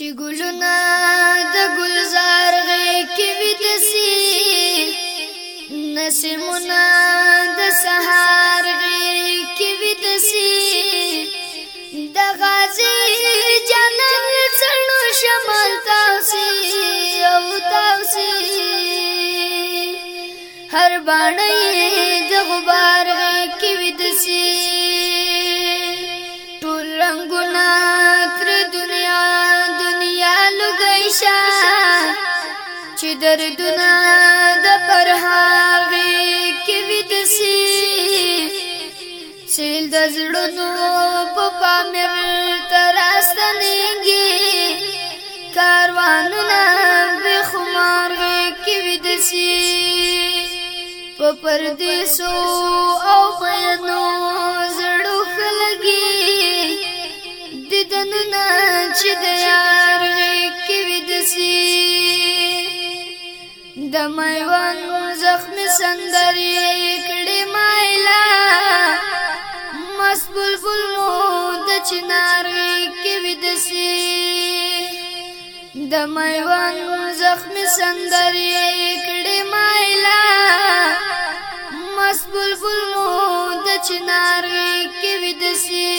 چې ګلونه د ګلزار غې کې ودسي نسمونه د سهار غې کې ودسي د غازي جانم څنو شمال تاسي او تاسي هر باندې د غبار دردونه د پرهاغه کې ودسي سیل د زړونو په پامیر تراستنېږي کاروانونه به خمارغه کې ودسي په پردیسو او خیانو زړو خلګي ددنونه چې دیار د میوند زخمی سندرې کړي مایلا مسبل بل مو د چنارې کې ودسي د میوند زخمی سندرې کړي مایلا مسبل بل مو د چنارې کې ودسي